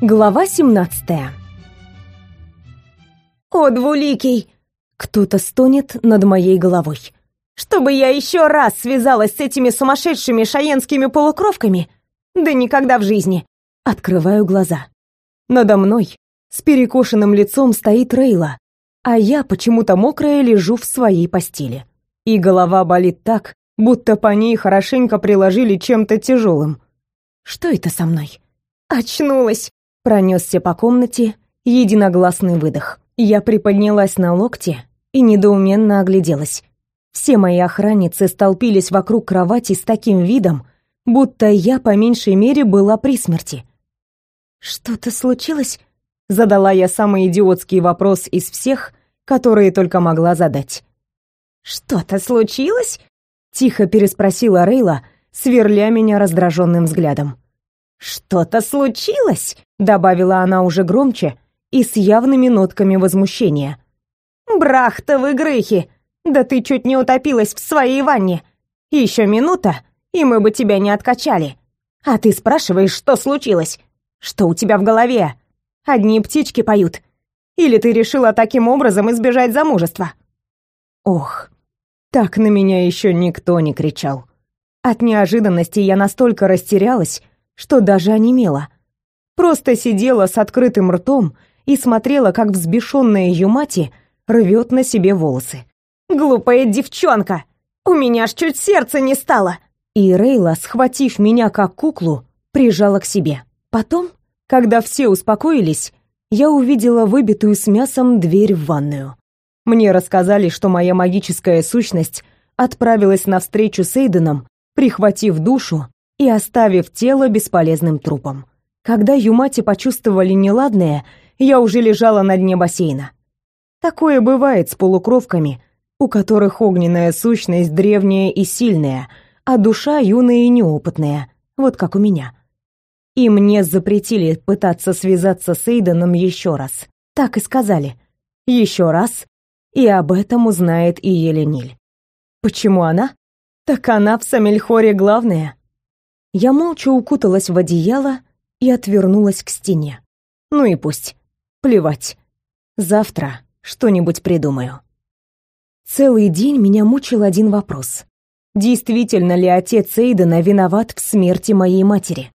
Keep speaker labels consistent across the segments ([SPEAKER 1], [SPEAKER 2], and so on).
[SPEAKER 1] Глава 17 «О, двуликий!» Кто-то стонет над моей головой. «Чтобы я еще раз связалась с этими сумасшедшими шаенскими полукровками? Да никогда в жизни!» Открываю глаза. Надо мной с перекошенным лицом стоит Рейла, а я почему-то мокрая лежу в своей постели. И голова болит так, будто по ней хорошенько приложили чем-то тяжелым. Что это со мной? Очнулась. Пронесся по комнате единогласный выдох. Я приподнялась на локте и недоуменно огляделась. Все мои охранницы столпились вокруг кровати с таким видом, будто я по меньшей мере была при смерти. «Что-то случилось?» — задала я самый идиотский вопрос из всех, которые только могла задать. «Что-то случилось?» — тихо переспросила Рейла, сверля меня раздраженным взглядом. «Что-то случилось?» — добавила она уже громче и с явными нотками возмущения. «Брахтовы грыхи! Да ты чуть не утопилась в своей ванне! Еще минута, и мы бы тебя не откачали! А ты спрашиваешь, что случилось? Что у тебя в голове? Одни птички поют? Или ты решила таким образом избежать замужества?» Ох, так на меня еще никто не кричал. От неожиданности я настолько растерялась, что даже онемела. Просто сидела с открытым ртом и смотрела, как взбешенная Юмати рвет на себе волосы. «Глупая девчонка! У меня ж чуть сердце не стало!» И Рейла, схватив меня как куклу, прижала к себе. Потом, когда все успокоились, я увидела выбитую с мясом дверь в ванную. Мне рассказали, что моя магическая сущность отправилась на встречу с Эйденом, прихватив душу и оставив тело бесполезным трупом. Когда Юмати почувствовали неладное, я уже лежала на дне бассейна. Такое бывает с полукровками, у которых огненная сущность древняя и сильная, а душа юная и неопытная, вот как у меня. И мне запретили пытаться связаться с Эйденом еще раз. Так и сказали. Еще раз, и об этом узнает и Елениль. Почему она? Так она в Самельхоре главная. Я молча укуталась в одеяло и отвернулась к стене. Ну и пусть. Плевать. Завтра что-нибудь придумаю. Целый день меня мучил один вопрос. Действительно ли отец Эйдена виноват в смерти моей матери?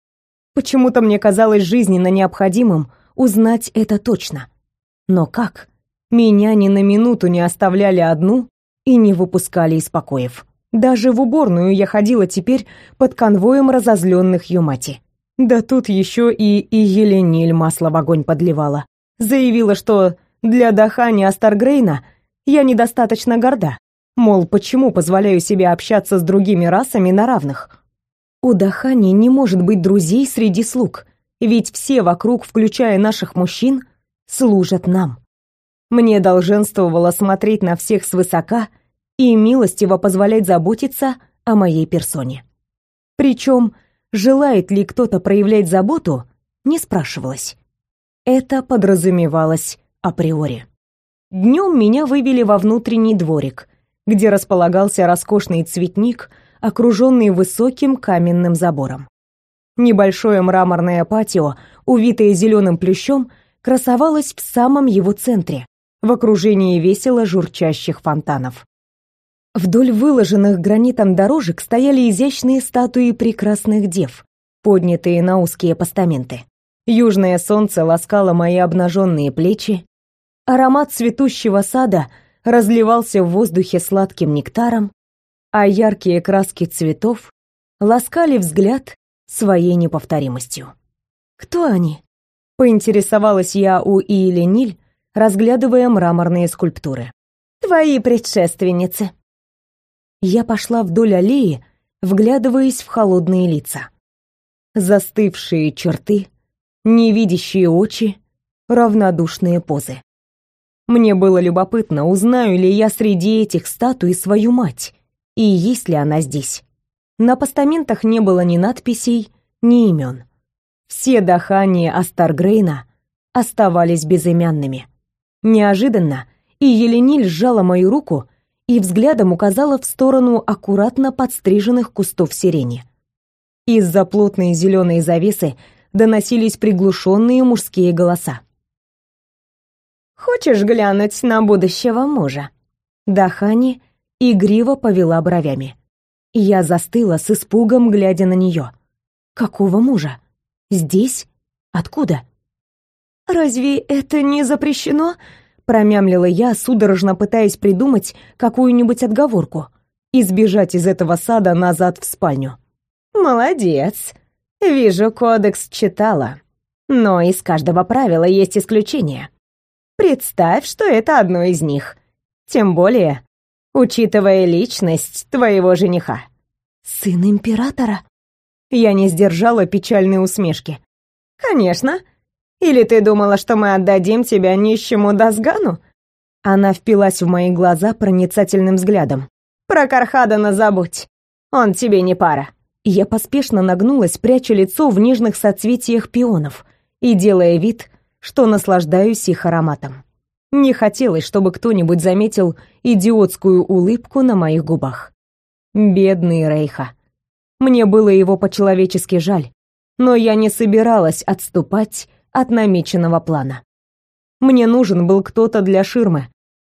[SPEAKER 1] Почему-то мне казалось жизненно необходимым узнать это точно. Но как? Меня ни на минуту не оставляли одну и не выпускали из покоев. Даже в уборную я ходила теперь под конвоем разозленных Юмати. Да тут еще и, и Елениль масло в огонь подливала. Заявила, что для Дахани Астаргрейна я недостаточно горда. Мол, почему позволяю себе общаться с другими расами на равных? У Дахани не может быть друзей среди слуг, ведь все вокруг, включая наших мужчин, служат нам. Мне долженствовало смотреть на всех свысока — и милостиво позволять заботиться о моей персоне. Причем, желает ли кто-то проявлять заботу, не спрашивалось. Это подразумевалось априори. Днем меня вывели во внутренний дворик, где располагался роскошный цветник, окруженный высоким каменным забором. Небольшое мраморное патио, увитое зеленым плющом, красовалось в самом его центре, в окружении весело журчащих фонтанов. Вдоль выложенных гранитом дорожек стояли изящные статуи прекрасных дев, поднятые на узкие постаменты. Южное солнце ласкало мои обнаженные плечи, аромат цветущего сада разливался в воздухе сладким нектаром, а яркие краски цветов ласкали взгляд своей неповторимостью. «Кто они?» — поинтересовалась я у Иелениль, разглядывая мраморные скульптуры. «Твои предшественницы», я пошла вдоль аллеи, вглядываясь в холодные лица. Застывшие черты, невидящие очи, равнодушные позы. Мне было любопытно, узнаю ли я среди этих статуй свою мать, и есть ли она здесь. На постаментах не было ни надписей, ни имен. Все дыхания Астаргрейна оставались безымянными. Неожиданно и Елениль сжала мою руку и взглядом указала в сторону аккуратно подстриженных кустов сирени. Из-за плотной зеленой завесы доносились приглушенные мужские голоса. «Хочешь глянуть на будущего мужа?» Дахани игриво повела бровями. Я застыла с испугом, глядя на нее. «Какого мужа? Здесь? Откуда?» «Разве это не запрещено?» Промямлила я, судорожно пытаясь придумать какую-нибудь отговорку и сбежать из этого сада назад в спальню. «Молодец. Вижу, кодекс читала. Но из каждого правила есть исключение. Представь, что это одно из них. Тем более, учитывая личность твоего жениха». «Сын императора?» Я не сдержала печальной усмешки. «Конечно. Или ты думала, что мы отдадим тебя нищему Дасгану?» Она впилась в мои глаза проницательным взглядом. «Про Кархадана забудь. Он тебе не пара». Я поспешно нагнулась, пряча лицо в нежных соцветиях пионов и делая вид, что наслаждаюсь их ароматом. Не хотелось, чтобы кто-нибудь заметил идиотскую улыбку на моих губах. Бедный Рейха. Мне было его по-человечески жаль, но я не собиралась отступать от намеченного плана. Мне нужен был кто-то для ширмы,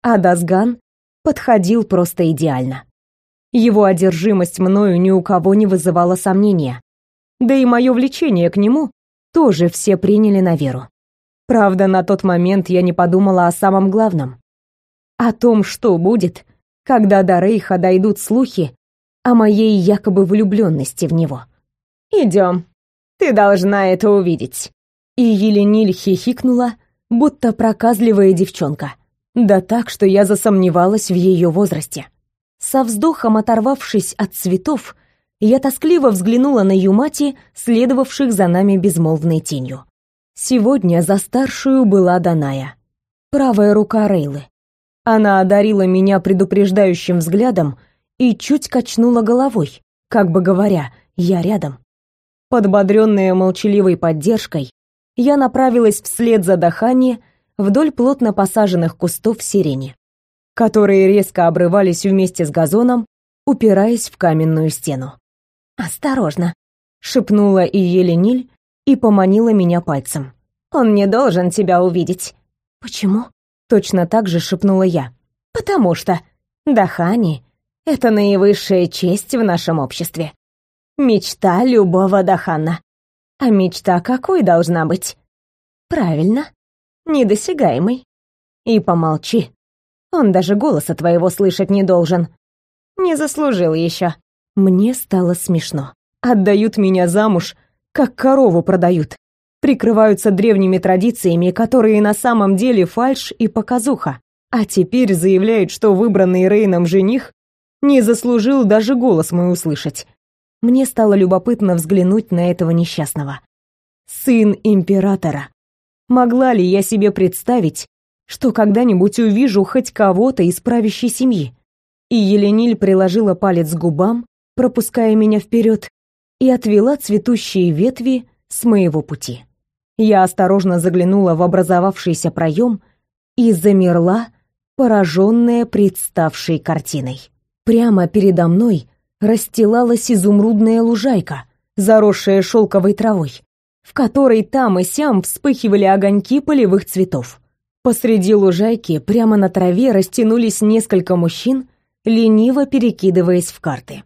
[SPEAKER 1] а Дасган подходил просто идеально. Его одержимость мною ни у кого не вызывала сомнения. Да и мое влечение к нему тоже все приняли на веру. Правда, на тот момент я не подумала о самом главном. О том, что будет, когда до Рейха дойдут слухи о моей якобы влюбленности в него. «Идем. Ты должна это увидеть». И Елениль хихикнула, будто проказливая девчонка. Да так, что я засомневалась в ее возрасте. Со вздохом оторвавшись от цветов, я тоскливо взглянула на Юмати, следовавших за нами безмолвной тенью. Сегодня за старшую была Даная, правая рука Рейлы. Она одарила меня предупреждающим взглядом и чуть качнула головой, как бы говоря, я рядом. Подбодренная молчаливой поддержкой, я направилась вслед за Дахани вдоль плотно посаженных кустов сирени, которые резко обрывались вместе с газоном, упираясь в каменную стену. «Осторожно!» — шепнула и Елениль и поманила меня пальцем. «Он не должен тебя увидеть». «Почему?» — точно так же шепнула я. «Потому что Дахани — это наивысшая честь в нашем обществе. Мечта любого Дахана. А мечта какой должна быть? Правильно, недосягаемой. И помолчи. Он даже голоса твоего слышать не должен. Не заслужил еще. Мне стало смешно. Отдают меня замуж, как корову продают. Прикрываются древними традициями, которые на самом деле фальшь и показуха. А теперь заявляют, что выбранный Рейном жених не заслужил даже голос мой услышать. Мне стало любопытно взглянуть на этого несчастного. Сын императора. Могла ли я себе представить, что когда-нибудь увижу хоть кого-то из правящей семьи? И Елениль приложила палец к губам, пропуская меня вперед, и отвела цветущие ветви с моего пути. Я осторожно заглянула в образовавшийся проем и замерла, пораженная представшей картиной. Прямо передо мной расстилалась изумрудная лужайка, заросшая шелковой травой, в которой там и сям вспыхивали огоньки полевых цветов. Посреди лужайки, прямо на траве, растянулись несколько мужчин, лениво перекидываясь в карты.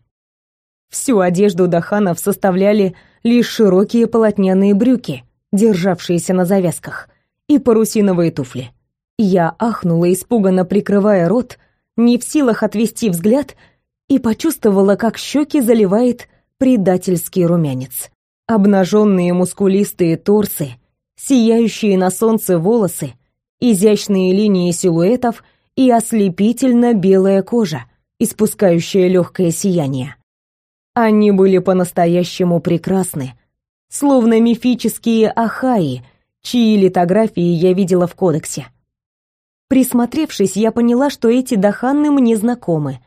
[SPEAKER 1] Всю одежду Даханов составляли лишь широкие полотняные брюки, державшиеся на завязках, и парусиновые туфли. Я ахнула, испуганно прикрывая рот, не в силах отвести взгляд и почувствовала, как щеки заливает предательский румянец. Обнаженные мускулистые торсы, сияющие на солнце волосы, изящные линии силуэтов и ослепительно белая кожа, испускающая легкое сияние. Они были по-настоящему прекрасны, словно мифические ахаи, чьи литографии я видела в кодексе. Присмотревшись, я поняла, что эти даханны мне знакомы,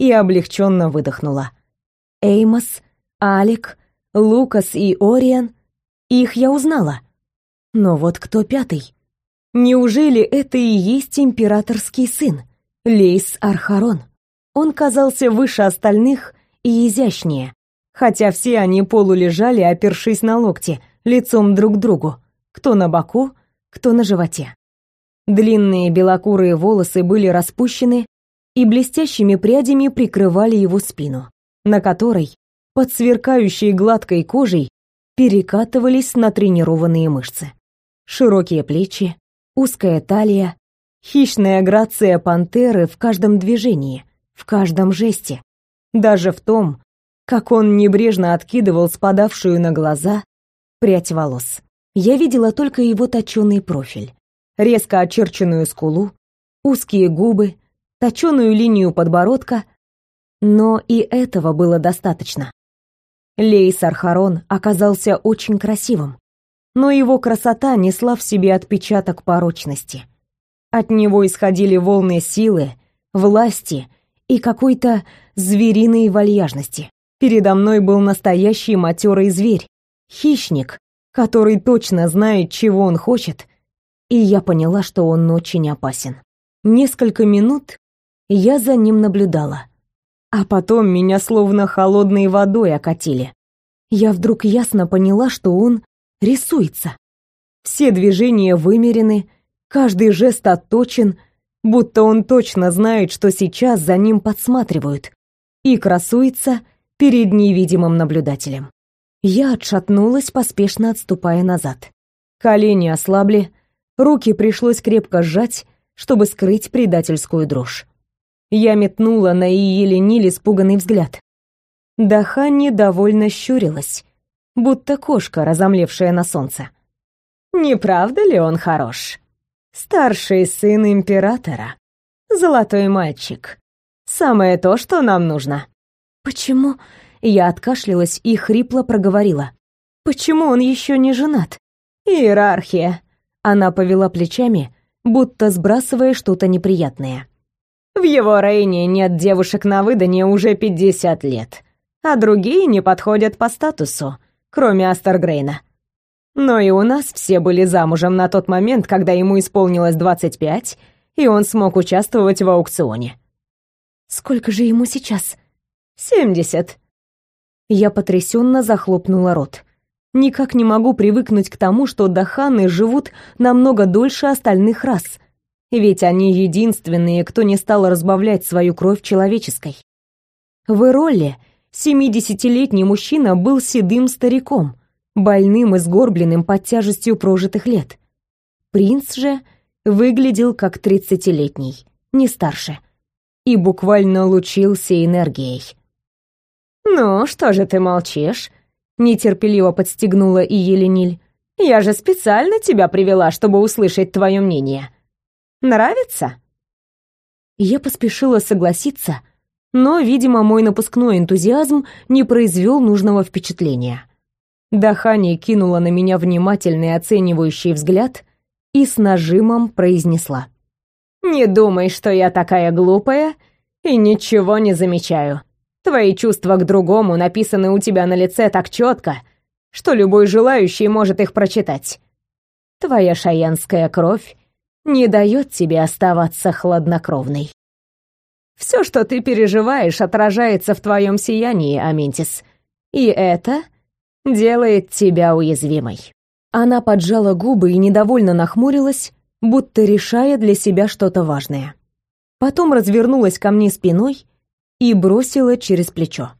[SPEAKER 1] и облегченно выдохнула. Эймос, Алик, Лукас и Ориан. Их я узнала. Но вот кто пятый? Неужели это и есть императорский сын, Лейс Архарон? Он казался выше остальных и изящнее, хотя все они полулежали, опершись на локти, лицом друг к другу, кто на боку, кто на животе. Длинные белокурые волосы были распущены и блестящими прядями прикрывали его спину, на которой, под сверкающей гладкой кожей, перекатывались натренированные мышцы. Широкие плечи, узкая талия, хищная грация пантеры в каждом движении, в каждом жесте, даже в том, как он небрежно откидывал спадавшую на глаза прядь волос. Я видела только его точёный профиль, резко очерченную скулу, узкие губы, точёную линию подбородка, но и этого было достаточно. Лейс Архарон оказался очень красивым, но его красота несла в себе отпечаток порочности. От него исходили волны силы, власти и какой-то звериной вальяжности. Передо мной был настоящий матерый зверь, хищник, который точно знает, чего он хочет, и я поняла, что он очень опасен. Несколько минут я за ним наблюдала, а потом меня словно холодной водой окатили. Я вдруг ясно поняла, что он рисуется. Все движения вымерены, каждый жест отточен, будто он точно знает, что сейчас за ним подсматривают, и красуется перед невидимым наблюдателем. Я отшатнулась, поспешно отступая назад. Колени ослабли, руки пришлось крепко сжать, чтобы скрыть предательскую дрожь. Я метнула на Иелениль испуганный взгляд. Дахани довольно щурилась, будто кошка, разомлевшая на солнце. «Не правда ли он хорош? Старший сын императора. Золотой мальчик. Самое то, что нам нужно». «Почему?» Я откашлялась и хрипло проговорила. «Почему он еще не женат?» «Иерархия». Она повела плечами, будто сбрасывая что-то неприятное. «В его Рейне нет девушек на выданье уже пятьдесят лет, а другие не подходят по статусу, кроме Астергрейна. Но и у нас все были замужем на тот момент, когда ему исполнилось двадцать пять, и он смог участвовать в аукционе». «Сколько же ему сейчас?» «Семьдесят», я потрясенно захлопнула рот. Никак не могу привыкнуть к тому, что даханы живут намного дольше остальных рас. Ведь они единственные, кто не стал разбавлять свою кровь человеческой. В Иролле семидесятилетний мужчина был седым стариком, больным и сгорбленным под тяжестью прожитых лет. Принц же выглядел как тридцатилетний, не старше, и буквально лучился энергией. «Ну, что же ты молчишь?» — нетерпеливо подстегнула и Елениль. «Я же специально тебя привела, чтобы услышать твое мнение. Нравится?» Я поспешила согласиться, но, видимо, мой напускной энтузиазм не произвел нужного впечатления. Дахани кинула на меня внимательный оценивающий взгляд и с нажимом произнесла. «Не думай, что я такая глупая и ничего не замечаю. Твои чувства к другому написаны у тебя на лице так четко, что любой желающий может их прочитать. Твоя шаянская кровь не дает тебе оставаться хладнокровной. Все, что ты переживаешь, отражается в твоем сиянии, Аментис. И это делает тебя уязвимой. Она поджала губы и недовольно нахмурилась, будто решая для себя что-то важное. Потом развернулась ко мне спиной и бросила через плечо.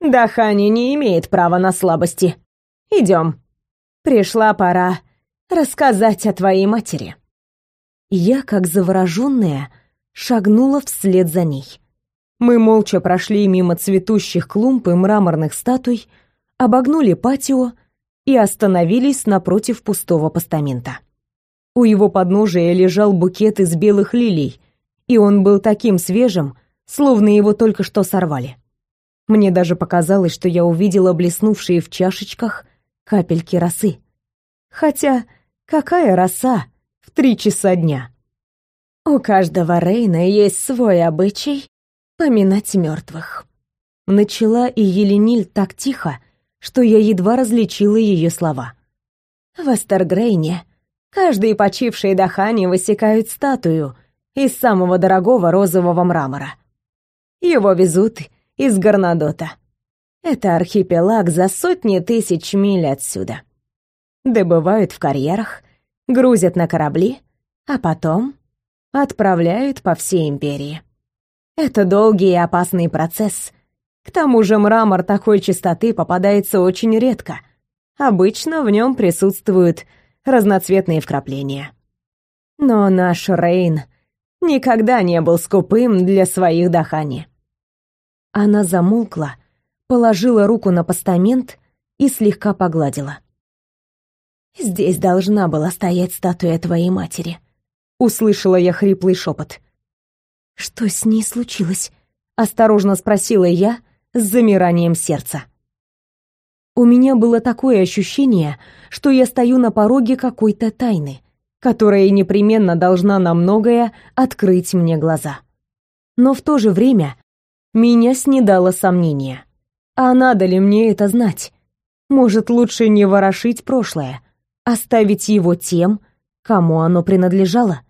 [SPEAKER 1] «Дахани не имеет права на слабости. Идем. Пришла пора рассказать о твоей матери». Я, как завороженная, шагнула вслед за ней. Мы молча прошли мимо цветущих клумб и мраморных статуй, обогнули патио и остановились напротив пустого постамента. У его подножия лежал букет из белых лилий, и он был таким свежим, словно его только что сорвали. Мне даже показалось, что я увидела блеснувшие в чашечках капельки росы. Хотя какая роса три часа дня? У каждого Рейна есть свой обычай поминать мертвых. Начала и Елениль так тихо, что я едва различила ее слова. В Астергрейне каждый почивший Дахани высекают статую из самого дорогого розового мрамора. Его везут из Гарнадота. Это архипелаг за сотни тысяч миль отсюда. добывают в карьерах, грузят на корабли, а потом отправляют по всей империи. Это долгий и опасный процесс. К тому же мрамор такой чистоты попадается очень редко. Обычно в нем присутствуют разноцветные вкрапления. Но наш Рейн никогда не был скупым для своих дыханий. Она замолкла, положила руку на постамент и слегка погладила. «Здесь должна была стоять статуя твоей матери», — услышала я хриплый шепот. «Что с ней случилось?» — осторожно спросила я с замиранием сердца. У меня было такое ощущение, что я стою на пороге какой-то тайны, которая непременно должна на многое открыть мне глаза. Но в то же время меня снедало сомнение. А надо ли мне это знать? Может, лучше не ворошить прошлое, оставить его тем, кому оно принадлежало?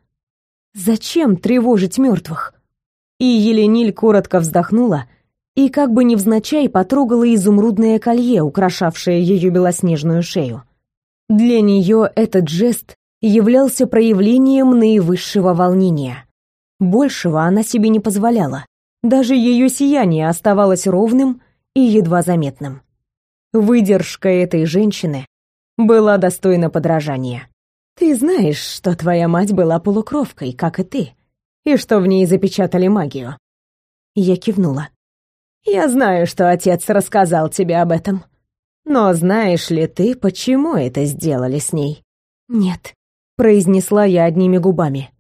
[SPEAKER 1] Зачем тревожить мертвых? И Елениль коротко вздохнула и как бы невзначай потрогала изумрудное колье, украшавшее ее белоснежную шею. Для нее этот жест являлся проявлением наивысшего волнения. Большего она себе не позволяла. Даже ее сияние оставалось ровным и едва заметным. Выдержка этой женщины была достойна подражания. Ты знаешь, что твоя мать была полукровкой, как и ты, и что в ней запечатали магию. Я кивнула. Я знаю, что отец рассказал тебе об этом. Но знаешь ли ты, почему это сделали с ней? Нет, произнесла я одними губами.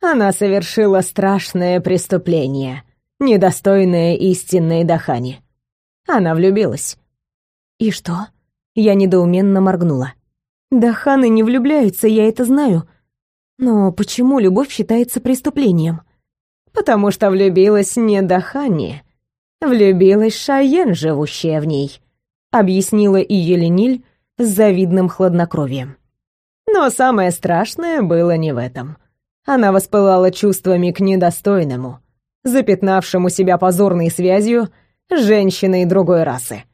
[SPEAKER 1] Она совершила страшное преступление, недостойное истинной Дахани. Она влюбилась. И что? Я недоуменно моргнула. Даханы не влюбляются, я это знаю. Но почему любовь считается преступлением? Потому что влюбилась не Дахани, влюбилась Шайен, живущая в ней, объяснила и Елениль с завидным хладнокровием. Но самое страшное было не в этом. Она воспылала чувствами к недостойному, запятнавшему себя позорной связью с женщиной другой расы.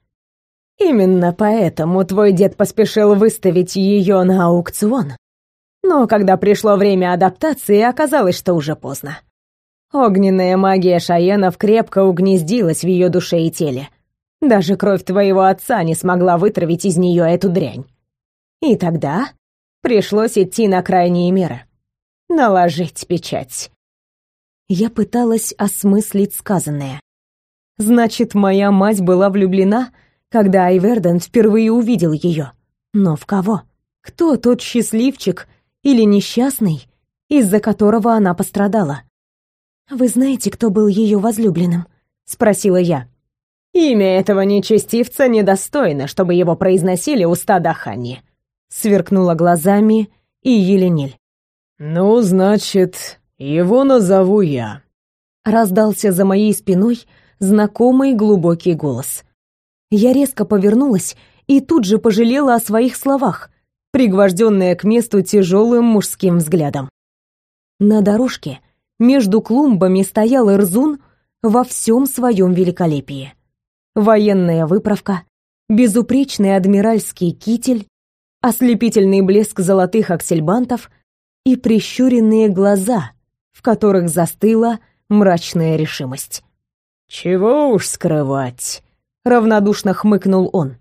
[SPEAKER 1] Именно поэтому твой дед поспешил выставить ее на аукцион. Но когда пришло время адаптации, оказалось, что уже поздно. Огненная магия Шаенов крепко угнездилась в ее душе и теле. Даже кровь твоего отца не смогла вытравить из нее эту дрянь. И тогда пришлось идти на крайние меры. Наложить печать. Я пыталась осмыслить сказанное. Значит, моя мать была влюблена, когда Айверден впервые увидел ее. Но в кого? Кто тот счастливчик или несчастный, из-за которого она пострадала? «Вы знаете, кто был ее возлюбленным?» — спросила я. «Имя этого нечестивца недостойно, чтобы его произносили уста Дахани», — сверкнула глазами и Еленель.
[SPEAKER 2] «Ну, значит, его назову я», —
[SPEAKER 1] раздался за моей спиной знакомый глубокий голос. Я резко повернулась и тут же пожалела о своих словах, пригвожденная к месту тяжелым мужским взглядом. На дорожке между клумбами стоял Ирзун во всем своем великолепии. Военная выправка, безупречный адмиральский китель, ослепительный блеск золотых аксельбантов и прищуренные глаза, в которых застыла мрачная решимость.
[SPEAKER 2] «Чего уж скрывать», —
[SPEAKER 1] равнодушно хмыкнул он.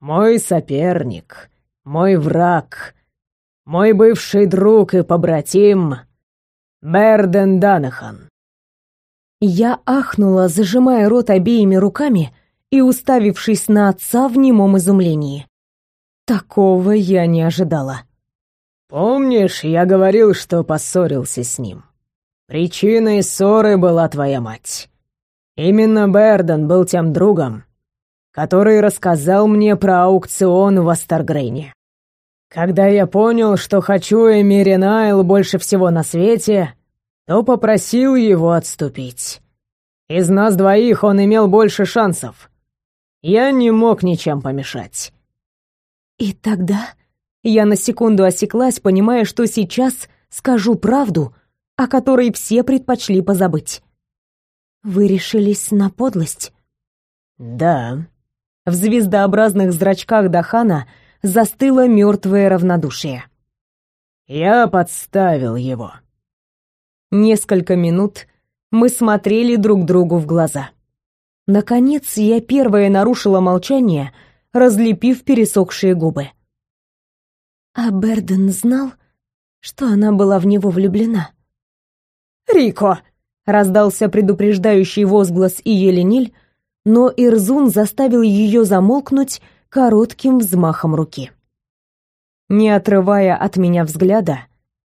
[SPEAKER 2] «Мой соперник, мой враг, мой бывший друг и побратим Берден Данахан».
[SPEAKER 1] Я ахнула, зажимая рот обеими руками и уставившись на отца в немом изумлении. Такого я не ожидала.
[SPEAKER 2] Помнишь, я говорил, что поссорился с ним? Причиной ссоры была твоя мать. Именно Берден был тем другом, который рассказал мне про аукцион в Астаргрейне. Когда я понял, что хочу Эмиринайл больше всего на свете, то попросил его отступить. Из нас двоих он имел больше шансов. Я не мог ничем помешать.
[SPEAKER 1] И тогда я на секунду осеклась, понимая, что сейчас скажу правду, о которой все предпочли позабыть. Вы решились на подлость?
[SPEAKER 2] Да.
[SPEAKER 1] В звездообразных зрачках Дахана застыло мертвое равнодушие.
[SPEAKER 2] «Я подставил его».
[SPEAKER 1] Несколько минут мы смотрели друг другу в глаза. Наконец, я первая нарушила молчание, разлепив пересохшие губы. А Берден знал, что она была в него влюблена. «Рико!» — раздался предупреждающий возглас и Елениль, но Ирзун заставил ее замолкнуть коротким взмахом руки. Не отрывая от меня взгляда,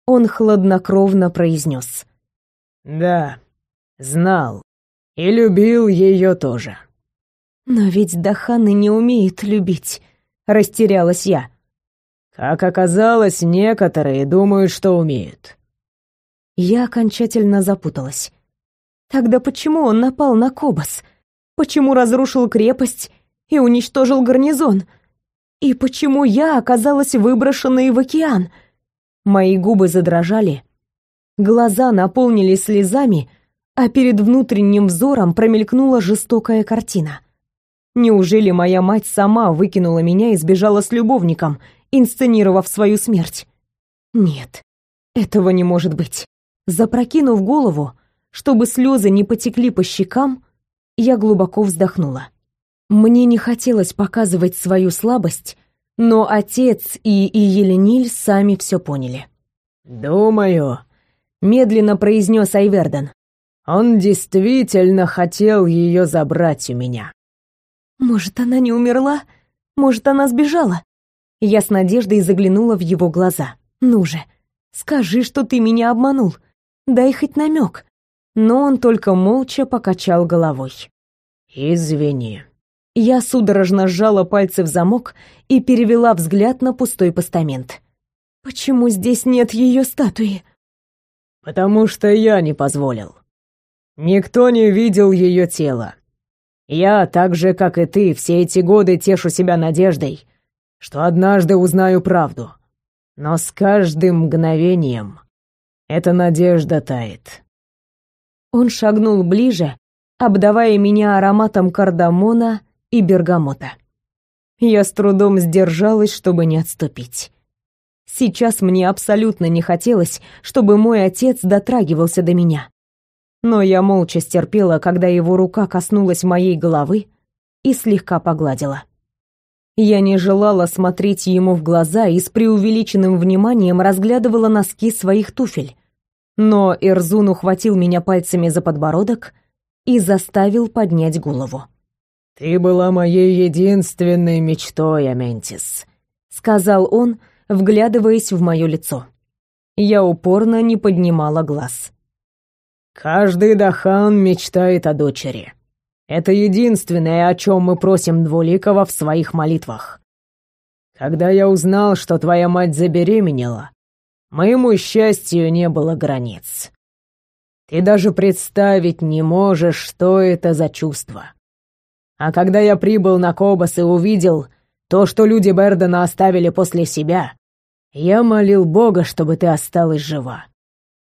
[SPEAKER 1] он хладнокровно произнес.
[SPEAKER 2] «Да, знал. И любил ее тоже».
[SPEAKER 1] «Но ведь Даханы не умеет любить», — растерялась я.
[SPEAKER 2] «Как оказалось, некоторые думают, что умеют».
[SPEAKER 1] Я окончательно запуталась. Тогда почему он напал на Кобас? Почему разрушил крепость и уничтожил гарнизон? И почему я оказалась выброшенной в океан? Мои губы задрожали, глаза наполнились слезами, а перед внутренним взором промелькнула жестокая картина. Неужели моя мать сама выкинула меня и сбежала с любовником, инсценировав свою смерть? Нет, этого не может быть. Запрокинув голову, чтобы слезы не потекли по щекам, я глубоко вздохнула. Мне не хотелось показывать свою слабость, но отец и, и Елениль сами все поняли.
[SPEAKER 2] «Думаю», —
[SPEAKER 1] медленно произнес Айверден.
[SPEAKER 2] «Он действительно хотел ее забрать у меня».
[SPEAKER 1] «Может, она не умерла? Может, она сбежала?» Я с надеждой заглянула в его глаза. «Ну же, скажи, что ты меня обманул. Дай хоть намек но он только молча покачал головой.
[SPEAKER 2] «Извини».
[SPEAKER 1] Я судорожно сжала пальцы в замок и перевела взгляд на пустой постамент. «Почему здесь нет ее статуи?»
[SPEAKER 2] «Потому что я не позволил. Никто не видел ее тело. Я, так же, как и ты, все эти годы тешу себя надеждой, что однажды узнаю правду. Но с каждым мгновением эта надежда тает.
[SPEAKER 1] Он шагнул ближе, обдавая меня ароматом кардамона и бергамота. Я с трудом сдержалась, чтобы не отступить. Сейчас мне абсолютно не хотелось, чтобы мой отец дотрагивался до меня. Но я молча стерпела, когда его рука коснулась моей головы и слегка погладила. Я не желала смотреть ему в глаза и с преувеличенным вниманием разглядывала носки своих туфель, но Эрзун ухватил меня пальцами за подбородок и заставил поднять голову.
[SPEAKER 2] «Ты была моей единственной мечтой, Аментис», — сказал он, вглядываясь в мое лицо. Я упорно не поднимала глаз. «Каждый Дахан мечтает о дочери. Это единственное, о чем мы просим Двуликова в своих молитвах. Когда я узнал, что твоя мать забеременела, Моему счастью не было границ. Ты даже представить не можешь, что это за чувство. А когда я прибыл на Кобас и увидел то, что люди Бердена оставили после себя, я молил Бога, чтобы ты осталась жива.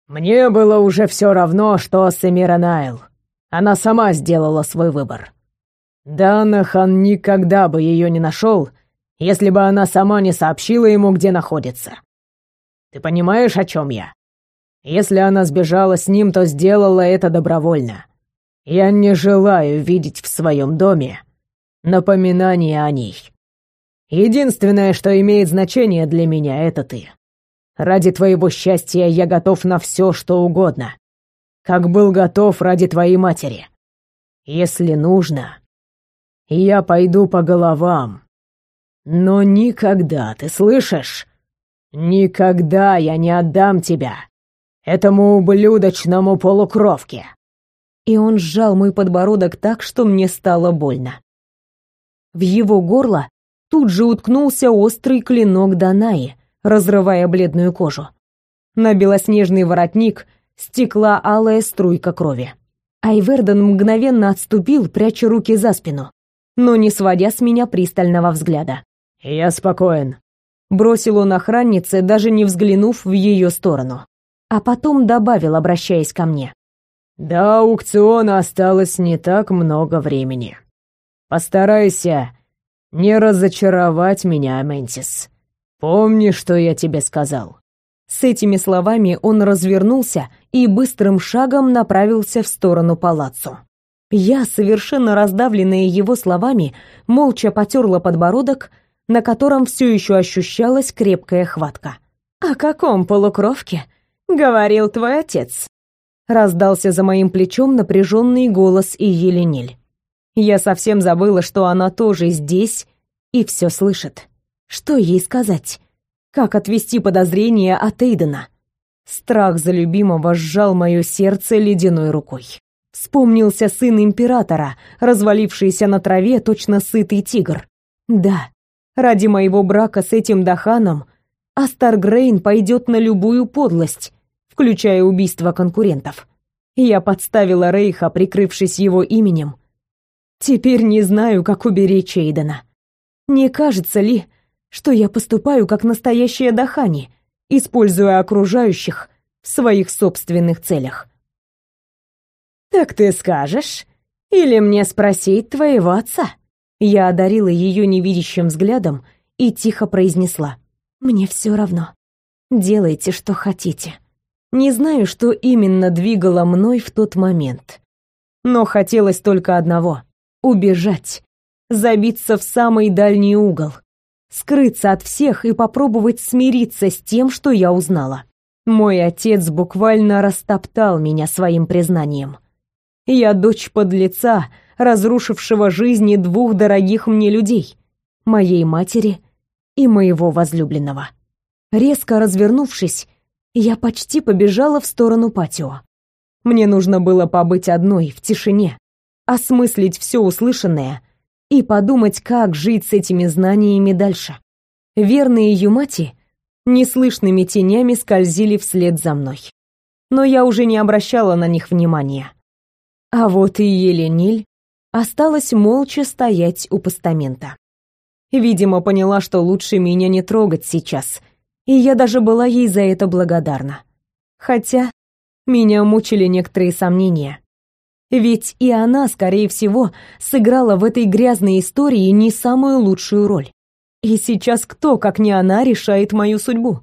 [SPEAKER 2] Мне было уже все равно, что с Найл. Она сама сделала свой выбор. Данахан никогда бы ее не нашел, если бы она сама не сообщила ему, где находится. Ты понимаешь, о чем я? Если она сбежала с ним, то сделала это добровольно. Я не желаю видеть в своем доме напоминание о ней. Единственное, что имеет значение для меня, это ты. Ради твоего счастья я готов на все, что угодно. Как был готов ради твоей матери. Если нужно, я пойду по головам. Но никогда, ты слышишь? «Никогда я не отдам тебя этому ублюдочному полукровке!»
[SPEAKER 1] И он сжал мой подбородок так, что мне стало больно. В его горло тут же уткнулся острый клинок Данаи, разрывая бледную кожу. На белоснежный воротник стекла алая струйка крови. Айверден мгновенно отступил, пряча руки за спину, но не сводя с меня пристального взгляда.
[SPEAKER 2] «Я спокоен»,
[SPEAKER 1] бросил он охраннице, даже не взглянув в ее сторону. А потом добавил, обращаясь ко мне.
[SPEAKER 2] «До аукциона осталось не так много времени. Постарайся не разочаровать меня, Ментис. Помни, что я тебе сказал».
[SPEAKER 1] С этими словами он развернулся и быстрым шагом направился в сторону палаццо. Я, совершенно раздавленная его словами, молча потерла подбородок, на котором все еще ощущалась крепкая хватка. «О каком полукровке?» — говорил твой отец. Раздался за моим плечом напряженный голос и Елениль. Я совсем забыла, что она тоже здесь и все слышит. Что ей сказать? Как отвести подозрения от Эйдена? Страх за любимого сжал мое сердце ледяной рукой. Вспомнился сын императора, развалившийся на траве, точно сытый тигр. Да, ради моего брака с этим Даханом Астаргрейн пойдет на любую подлость, включая убийство конкурентов. Я подставила Рейха, прикрывшись его именем. Теперь не знаю, как уберечь Эйдена. Не кажется ли, что я поступаю как настоящая Дахани, используя окружающих в своих собственных целях? «Так ты скажешь? Или мне спросить твоего отца?» Я одарила ее невидящим взглядом и тихо произнесла. «Мне все равно. Делайте, что хотите». Не знаю, что именно двигало мной в тот момент. Но хотелось только одного — убежать, забиться в самый дальний угол, скрыться от всех и попробовать смириться с тем, что я узнала. Мой отец буквально растоптал меня своим признанием. Я дочь подлеца, разрушившего жизни двух дорогих мне людей, моей матери и моего возлюбленного. Резко развернувшись, я почти побежала в сторону патио. Мне нужно было побыть одной, в тишине, осмыслить все услышанное и подумать, как жить с этими знаниями дальше. Верные Юмати неслышными тенями скользили вслед за мной. Но я уже не обращала на них внимания. А вот и Елениль осталась молча стоять у постамента. Видимо, поняла, что лучше меня не трогать сейчас — и я даже была ей за это благодарна. Хотя меня мучили некоторые сомнения. Ведь и она, скорее всего, сыграла в этой грязной истории не самую лучшую роль. И сейчас кто, как не она, решает мою судьбу?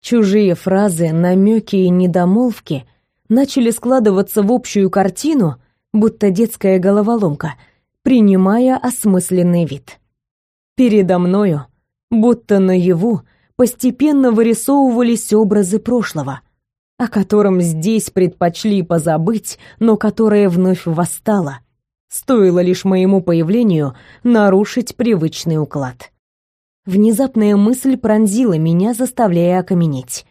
[SPEAKER 1] Чужие фразы, намеки и недомолвки начали складываться в общую картину, будто детская головоломка, принимая осмысленный вид. Передо мною, будто наяву, постепенно вырисовывались образы прошлого, о котором здесь предпочли позабыть, но которое вновь восстало. Стоило лишь моему появлению нарушить привычный уклад. Внезапная мысль пронзила меня, заставляя окаменеть.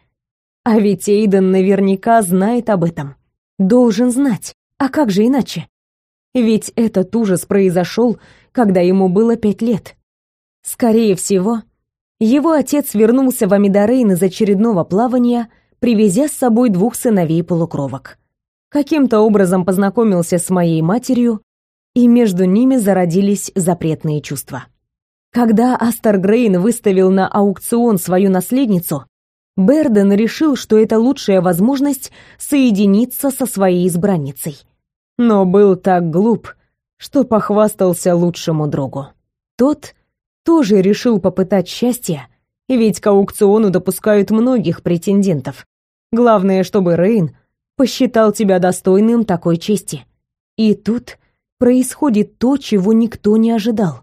[SPEAKER 1] А ведь Эйден наверняка знает об этом. Должен знать. А как же иначе? Ведь этот ужас произошел, когда ему было пять лет. Скорее всего, его отец вернулся в Амидарейн из очередного плавания, привезя с собой двух сыновей-полукровок. Каким-то образом познакомился с моей матерью, и между ними зародились запретные чувства. Когда Астер Грейн выставил на аукцион свою наследницу, Берден решил, что это лучшая возможность соединиться со своей избранницей. Но был так глуп, что похвастался лучшему другу. Тот тоже решил попытать счастье, ведь к аукциону допускают многих претендентов. Главное, чтобы Рейн посчитал тебя достойным такой чести. И тут происходит то, чего никто не ожидал.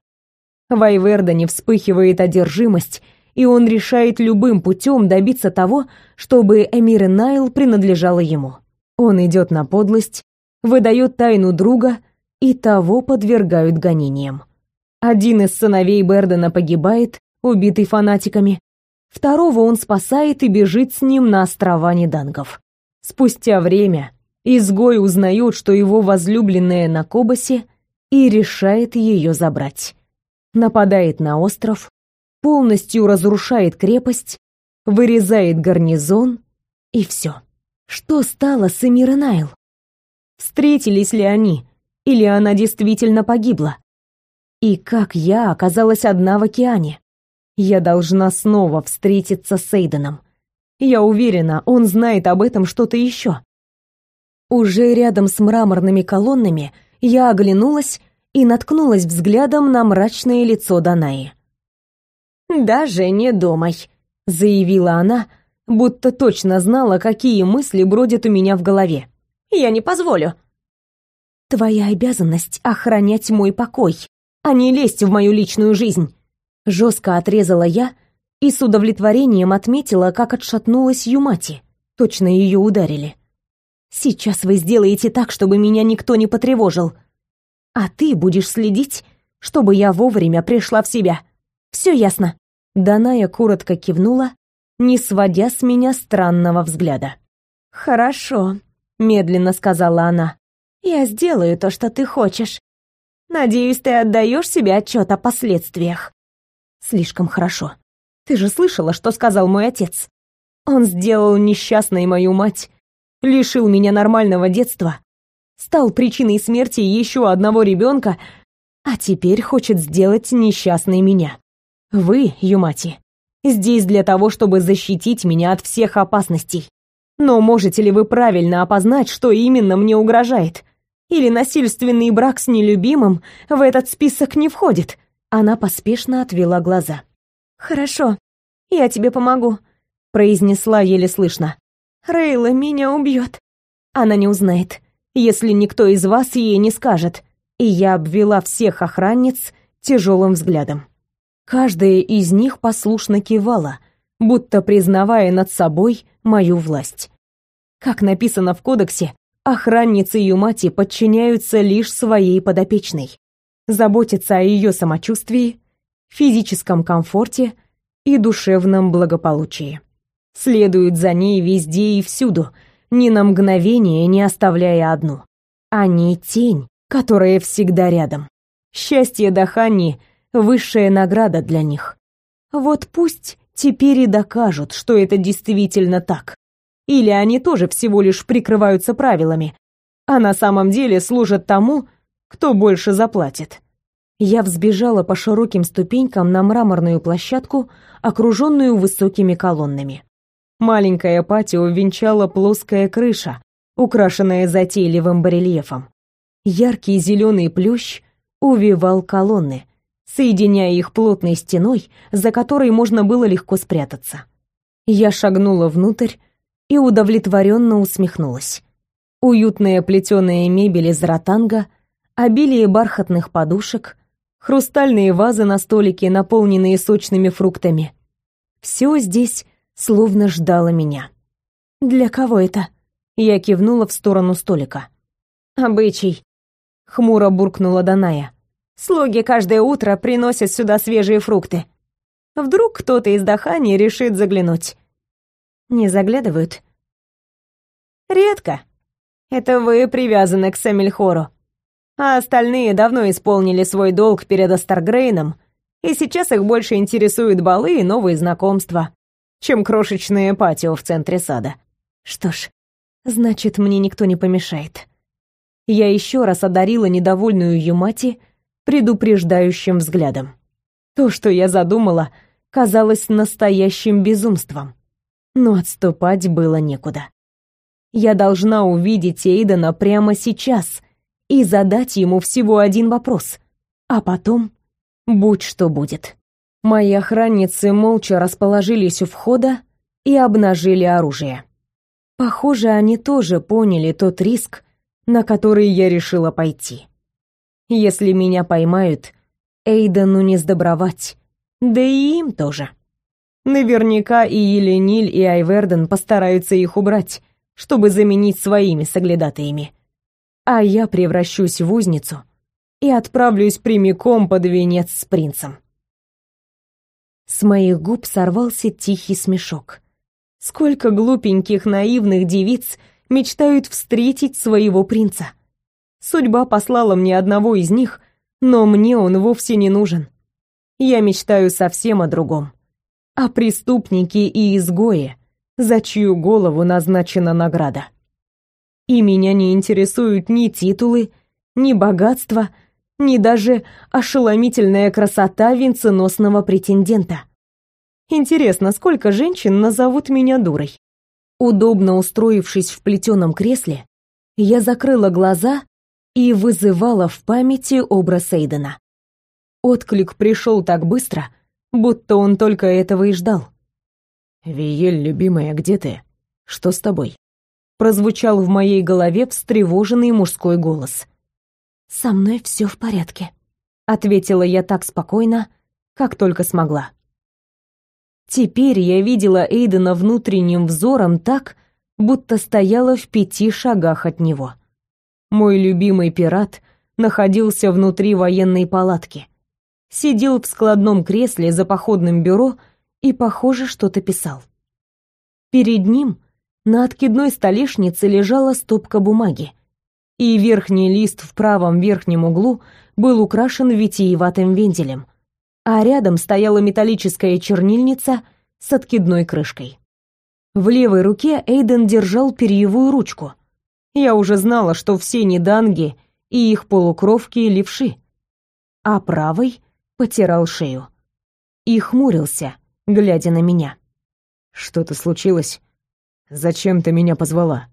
[SPEAKER 1] В Айвердоне вспыхивает одержимость, и он решает любым путем добиться того, чтобы Эмир Найл принадлежала ему. Он идет на подлость, выдает тайну друга, и того подвергают гонениям. Один из сыновей Бердена погибает, убитый фанатиками. Второго он спасает и бежит с ним на острова Недангов. Спустя время изгой узнает, что его возлюбленная на Кобасе, и решает ее забрать. Нападает на остров, полностью разрушает крепость, вырезает гарнизон, и все. Что стало с Эмира Найл? Встретились ли они, или она действительно погибла? И как я оказалась одна в океане? Я должна снова встретиться с Эйденом. Я уверена, он знает об этом что-то еще. Уже рядом с мраморными колоннами я оглянулась и наткнулась взглядом на мрачное лицо Данаи. «Даже не думай», — заявила она, будто точно знала, какие мысли бродят у меня в голове. «Я не позволю». «Твоя обязанность — охранять мой покой, а не лезть в мою личную жизнь», — жестко отрезала я и с удовлетворением отметила, как отшатнулась Юмати. Точно ее ударили. «Сейчас вы сделаете так, чтобы меня никто не потревожил, а ты будешь следить, чтобы я вовремя пришла в себя. Все ясно?» Даная коротко кивнула, не сводя с меня странного взгляда. «Хорошо», — медленно сказала она. «Я сделаю то, что ты хочешь. Надеюсь, ты отдаешь себе отчет о последствиях». «Слишком хорошо. Ты же слышала, что сказал мой отец. Он сделал несчастной мою мать, лишил меня нормального детства, стал причиной смерти еще одного ребенка, а теперь хочет сделать несчастной меня. Вы, Юмати, здесь для того, чтобы защитить меня от всех опасностей. Но можете ли вы правильно опознать, что именно мне угрожает? Или насильственный брак с нелюбимым в этот список не входит? Она поспешно отвела глаза. Хорошо, я тебе помогу, произнесла еле слышно. Рейла меня убьет. Она не узнает, если никто из вас ей не скажет. И я обвела всех охранниц тяжелым взглядом. Каждая из них послушно кивала, будто признавая над собой мою власть. Как написано в кодексе, охранницы Юмати подчиняются лишь своей подопечной, заботятся о ее самочувствии, физическом комфорте и душевном благополучии. Следуют за ней везде и всюду, ни на мгновение не оставляя одну. Они тень, которая всегда рядом. Счастье Дахани — высшая награда для них. Вот пусть теперь и докажут, что это действительно так. Или они тоже всего лишь прикрываются правилами, а на самом деле служат тому, кто больше заплатит. Я взбежала по широким ступенькам на мраморную площадку, окруженную высокими колоннами. Маленькое патио венчала плоская крыша, украшенная затейливым барельефом. Яркий зеленый плющ увивал колонны, соединяя их плотной стеной, за которой можно было легко спрятаться. Я шагнула внутрь и удовлетворенно усмехнулась. Уютная плетеная мебель из ротанга, обилие бархатных подушек, хрустальные вазы на столике, наполненные сочными фруктами. Все здесь словно ждало меня. «Для кого это?» Я кивнула в сторону столика. «Обычай», — хмуро буркнула Даная. «Слуги каждое утро приносят сюда свежие фрукты. Вдруг кто-то из Дахани решит заглянуть». «Не заглядывают?» «Редко. Это вы привязаны к Самильхору. А остальные давно исполнили свой долг перед Астаргрейном, и сейчас их больше интересуют балы и новые знакомства чем крошечное патио в центре сада. Что ж, значит, мне никто не помешает. Я еще раз одарила недовольную Юмати предупреждающим взглядом. То, что я задумала, казалось настоящим безумством. Но отступать было некуда. Я должна увидеть Эйдена прямо сейчас и задать ему всего один вопрос, а потом будь что будет. Мои охранницы молча расположились у входа и обнажили оружие. Похоже, они тоже поняли тот риск, на который я решила пойти. Если меня поймают, Эйдену не сдобровать, да и им тоже. Наверняка и Елениль, и Айверден постараются их убрать, чтобы заменить своими соглядатаями. А я превращусь в узницу и отправлюсь прямиком под венец с принцем. С моих губ сорвался тихий смешок. Сколько глупеньких наивных девиц мечтают встретить своего принца. Судьба послала мне одного из них, но мне он вовсе не нужен. Я мечтаю совсем о другом. О преступнике и изгое, за чью голову назначена награда. И меня не интересуют ни титулы, ни богатство, ни даже ошеломительная красота венценосного претендента. Интересно, сколько женщин назовут меня дурой? Удобно устроившись в плетеном кресле, я закрыла глаза и вызывала в памяти образ Эйдена. Отклик пришел так быстро, будто он только этого и ждал.
[SPEAKER 2] «Виель, любимая, где ты? Что с тобой?»
[SPEAKER 1] Прозвучал в моей голове встревоженный мужской голос. «Со мной все в порядке», — ответила я так спокойно, как только смогла. Теперь я видела Эйдена внутренним взором так, будто стояла в пяти шагах от него. Мой любимый пират находился внутри военной палатки. Сидел в складном кресле за походным бюро и, похоже, что-то писал. Перед ним на откидной столешнице лежала стопка бумаги, и верхний лист в правом верхнем углу был украшен витиеватым вентилем, а рядом стояла металлическая чернильница с откидной крышкой. В левой руке Эйден держал перьевую ручку. Я уже знала, что все неданги и их полукровки левши, а правой потирал шею. И хмурился, глядя на меня.
[SPEAKER 2] «Что-то случилось? Зачем ты меня позвала?»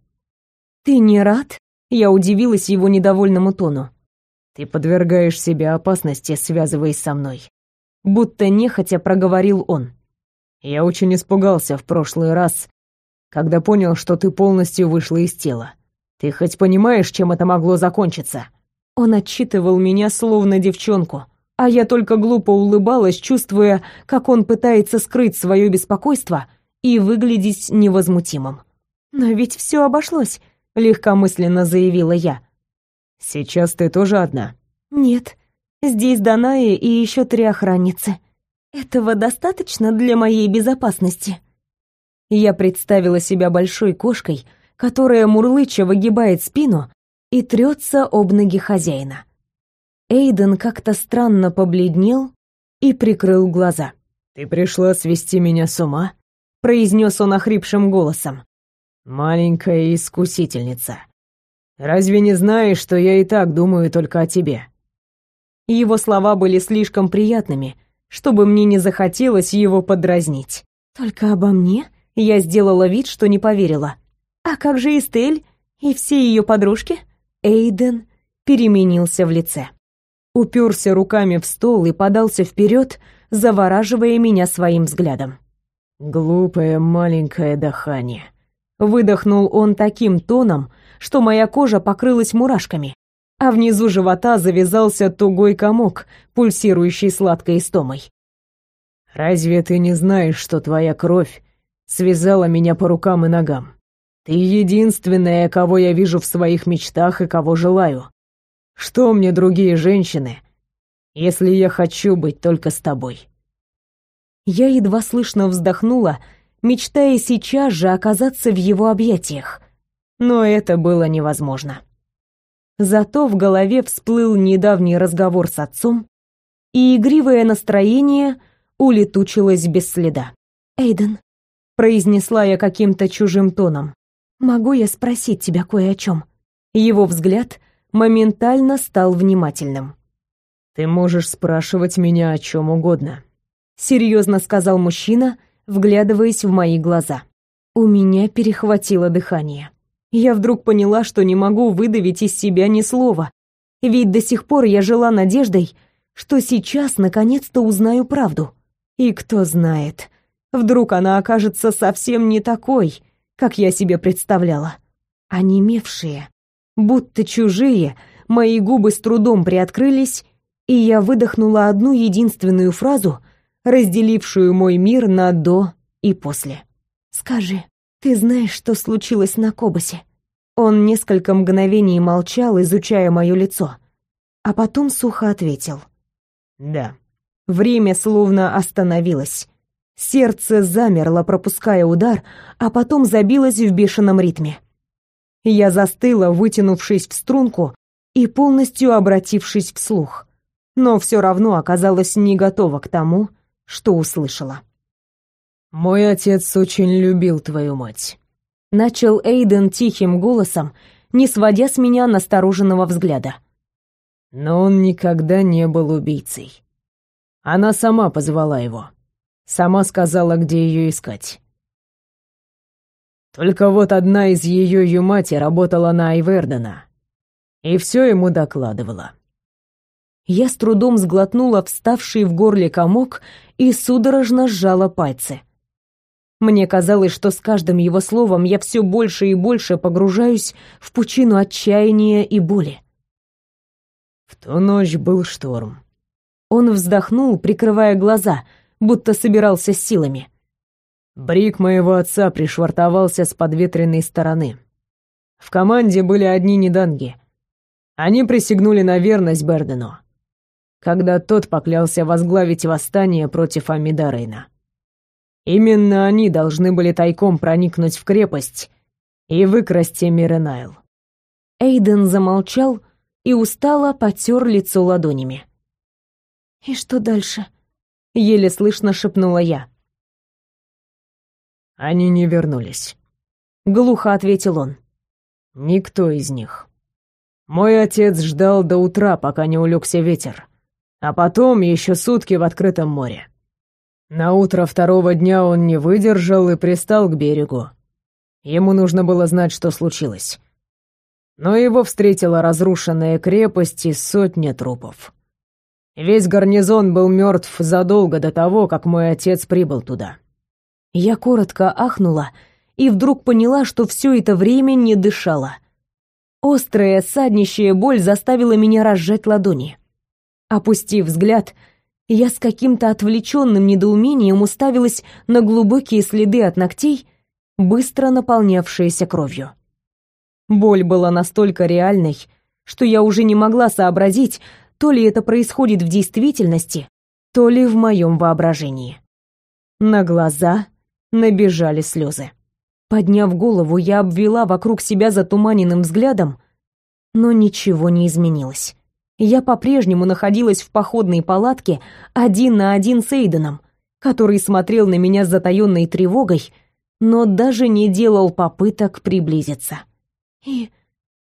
[SPEAKER 1] «Ты не рад?» Я удивилась его недовольному тону.
[SPEAKER 2] «Ты подвергаешь себя опасности, связываясь со мной
[SPEAKER 1] будто нехотя проговорил он.
[SPEAKER 2] Я очень испугался в прошлый раз, когда понял, что ты полностью вышла из тела. Ты хоть понимаешь, чем это могло закончиться?
[SPEAKER 1] Он отчитывал меня словно девчонку, а я только глупо улыбалась, чувствуя, как он пытается скрыть свое беспокойство и выглядеть невозмутимым. Но ведь все обошлось, легкомысленно заявила я.
[SPEAKER 2] Сейчас ты тоже одна?
[SPEAKER 1] Нет, Здесь Данаи и еще три охранницы. Этого достаточно для моей безопасности. Я представила себя большой кошкой, которая мурлыча выгибает спину и трется об ноги хозяина. Эйден как-то странно побледнел и прикрыл глаза.
[SPEAKER 2] «Ты пришла свести меня с ума?»
[SPEAKER 1] — произнес он охрипшим голосом.
[SPEAKER 2] «Маленькая искусительница. Разве не знаешь, что я и так думаю только о тебе?»
[SPEAKER 1] Его слова были слишком приятными, чтобы мне не захотелось его подразнить. Только обо мне я сделала вид, что не поверила. А как же Эстель и все ее подружки? Эйден переменился в лице. Уперся руками в стол и подался вперед, завораживая меня своим взглядом.
[SPEAKER 2] «Глупое маленькое дыхание», —
[SPEAKER 1] выдохнул он таким тоном, что моя кожа покрылась мурашками, а внизу живота завязался тугой комок, пульсирующий сладкой истомой.
[SPEAKER 2] «Разве ты не знаешь, что твоя кровь связала меня по рукам и ногам? Ты единственная, кого я вижу в своих мечтах и кого желаю. Что мне другие женщины, если я хочу быть только с тобой?»
[SPEAKER 1] Я едва слышно вздохнула, мечтая сейчас же оказаться в его объятиях. Но это было невозможно. Зато в голове всплыл недавний разговор с отцом, и игривое настроение улетучилось без следа. «Эйден», — произнесла я каким-то чужим тоном, — «могу я спросить тебя кое о чем?» Его взгляд моментально стал внимательным.
[SPEAKER 2] «Ты можешь спрашивать меня о чем угодно», —
[SPEAKER 1] серьезно сказал мужчина, вглядываясь в мои глаза. У меня перехватило дыхание я вдруг поняла, что не могу выдавить из себя ни слова. Ведь до сих пор я жила надеждой, что сейчас наконец-то узнаю правду. И кто знает, вдруг она окажется совсем не такой, как я себе представляла. Онемевшие, будто чужие, мои губы с трудом приоткрылись, и я выдохнула одну единственную фразу, разделившую мой мир на «до» и «после». «Скажи, «Ты знаешь, что случилось на Кобасе?» Он несколько мгновений молчал, изучая мое лицо, а потом сухо ответил.
[SPEAKER 2] «Да».
[SPEAKER 1] Время словно остановилось. Сердце замерло, пропуская удар, а потом забилось в бешеном ритме. Я застыла, вытянувшись в струнку и полностью обратившись вслух, но все равно оказалась не готова к тому, что услышала.
[SPEAKER 2] «Мой отец очень любил твою мать», —
[SPEAKER 1] начал Эйден тихим голосом, не сводя с меня настороженного взгляда.
[SPEAKER 2] «Но он никогда не был убийцей. Она сама позвала его. Сама сказала, где ее искать. Только вот одна из ее юмати работала на Айвердена. и все ему докладывала.
[SPEAKER 1] Я с трудом сглотнула вставший в горле комок и судорожно сжала пальцы. Мне казалось, что с каждым его словом я все больше и больше погружаюсь в пучину отчаяния и боли.
[SPEAKER 2] В ту ночь был шторм.
[SPEAKER 1] Он вздохнул, прикрывая глаза, будто собирался с силами.
[SPEAKER 2] Брик моего отца пришвартовался с подветренной стороны. В команде были одни неданги. Они присягнули на верность Бердену когда тот поклялся возглавить восстание против Амидарейна. Именно они должны были тайком проникнуть в крепость и выкрасть Эмиренайл.
[SPEAKER 1] Эйден замолчал и устало потер лицо ладонями. «И что дальше?» — еле слышно шепнула я.
[SPEAKER 2] «Они не вернулись», — глухо ответил он. «Никто из них. Мой отец ждал до утра, пока не улегся ветер а потом еще сутки в открытом море. На утро второго дня он не выдержал и пристал к берегу. Ему нужно было знать, что случилось. Но его встретила разрушенная крепость и сотня трупов. Весь гарнизон был мертв задолго до того, как мой отец прибыл туда.
[SPEAKER 1] Я коротко ахнула и вдруг поняла, что все это время не дышала. Острая, саднищая боль заставила меня разжать ладони. Опустив взгляд, я с каким-то отвлеченным недоумением уставилась на глубокие следы от ногтей, быстро наполнявшиеся кровью. Боль была настолько реальной, что я уже не могла сообразить, то ли это происходит в действительности, то ли в моем воображении. На глаза набежали слезы. Подняв голову, я обвела вокруг себя затуманенным взглядом, но ничего не изменилось я по-прежнему находилась в походной палатке один на один с Эйденом, который смотрел на меня с затаённой тревогой, но даже не делал попыток приблизиться. «И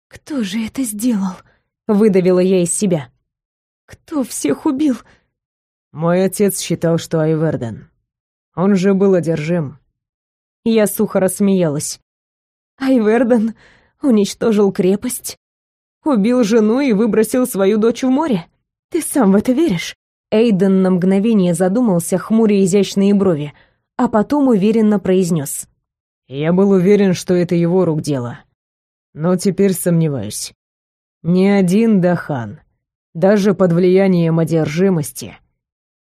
[SPEAKER 1] кто же это сделал?» — выдавила я из себя. «Кто всех убил?»
[SPEAKER 2] «Мой отец считал, что Айверден. Он же был одержим».
[SPEAKER 1] Я сухо рассмеялась. «Айверден уничтожил крепость, Убил жену и выбросил свою дочь в море. Ты сам в это веришь?» Эйден на мгновение задумался, хмуря изящные брови, а потом уверенно произнес.
[SPEAKER 2] «Я был уверен, что это его рук дело. Но теперь сомневаюсь. Ни один Дахан, даже под влиянием одержимости,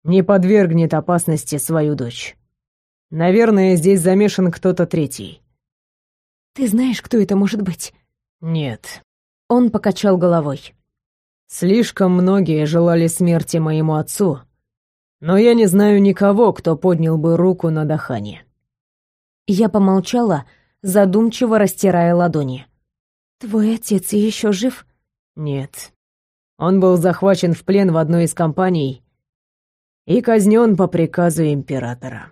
[SPEAKER 2] не подвергнет опасности свою дочь. Наверное, здесь замешан кто-то третий».
[SPEAKER 1] «Ты знаешь, кто это может быть?»
[SPEAKER 2] «Нет»,
[SPEAKER 1] он покачал головой.
[SPEAKER 2] Слишком многие желали смерти моему отцу, но я не знаю никого, кто поднял бы руку на Дахане.
[SPEAKER 1] Я помолчала, задумчиво растирая ладони. Твой отец еще жив?
[SPEAKER 2] Нет. Он был захвачен в плен в одной из компаний и казнен по приказу императора.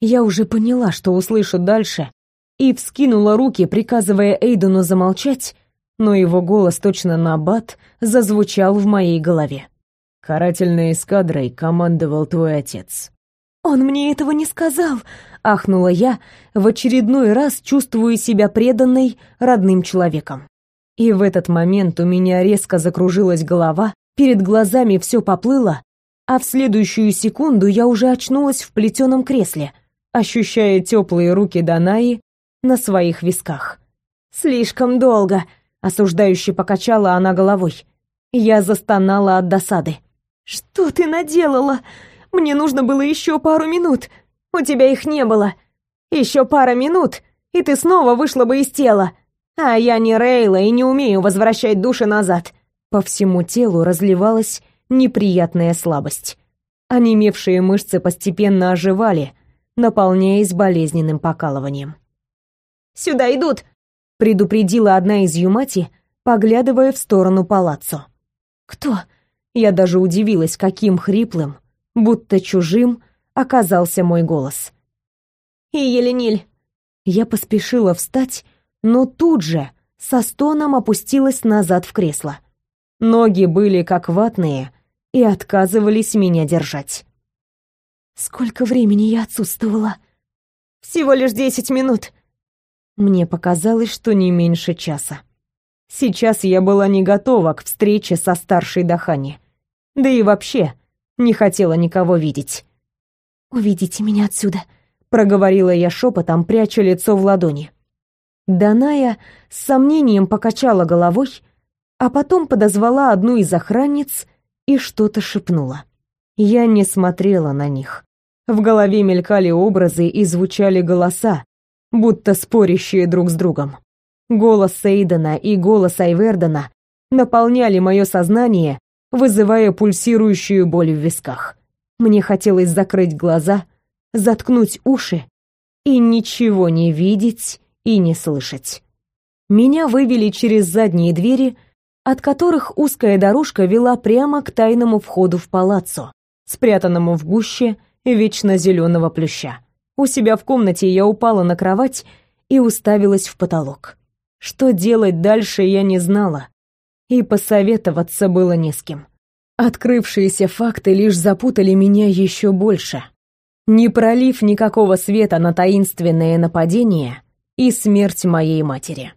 [SPEAKER 1] Я уже поняла, что услышу дальше, и вскинула руки, приказывая Эйдену замолчать, но его голос точно на бат зазвучал в моей голове.
[SPEAKER 2] «Карательной эскадрой командовал твой отец».
[SPEAKER 1] «Он мне этого не сказал!» — ахнула я, в очередной раз чувствую себя преданной родным человеком. И в этот момент у меня резко закружилась голова, перед глазами все поплыло, а в следующую секунду я уже очнулась в плетеном кресле, ощущая теплые руки Данаи на своих висках. «Слишком долго!» Осуждающе покачала она головой. Я застонала от досады. «Что ты наделала? Мне нужно было еще пару минут. У тебя их не было. Еще пара минут, и ты снова вышла бы из тела. А я не Рейла и не умею возвращать души назад». По всему телу разливалась неприятная слабость. Онемевшие мышцы постепенно оживали, наполняясь болезненным покалыванием. «Сюда идут!» предупредила одна из юмати, поглядывая в сторону палаццо. Кто? Я даже удивилась, каким хриплым, будто чужим, оказался мой голос. И Елениль. Я поспешила встать, но тут же со стоном опустилась назад в кресло. Ноги были как ватные и отказывались меня держать. Сколько времени я отсутствовала? Всего лишь десять минут. Мне показалось, что не меньше часа. Сейчас я была не готова к встрече со старшей Дахани. Да и вообще не хотела никого видеть.
[SPEAKER 3] «Уведите меня отсюда», —
[SPEAKER 1] проговорила я шепотом, пряча лицо в ладони. Даная с сомнением покачала головой, а потом подозвала одну из охранниц и что-то шепнула. Я не смотрела на них. В голове мелькали образы и звучали голоса, будто спорящие друг с другом. Голос Сейдена и голос Айвердена наполняли мое сознание, вызывая пульсирующую боль в висках. Мне хотелось закрыть глаза, заткнуть уши и ничего не видеть и не слышать. Меня вывели через задние двери, от которых узкая дорожка вела прямо к тайному входу в палаццо, спрятанному в гуще вечно зеленого плюща. У себя в комнате я упала на кровать и уставилась в потолок. Что делать дальше, я не знала, и посоветоваться было не с кем. Открывшиеся факты лишь запутали меня еще больше, не пролив никакого света на таинственное нападение и смерть моей матери.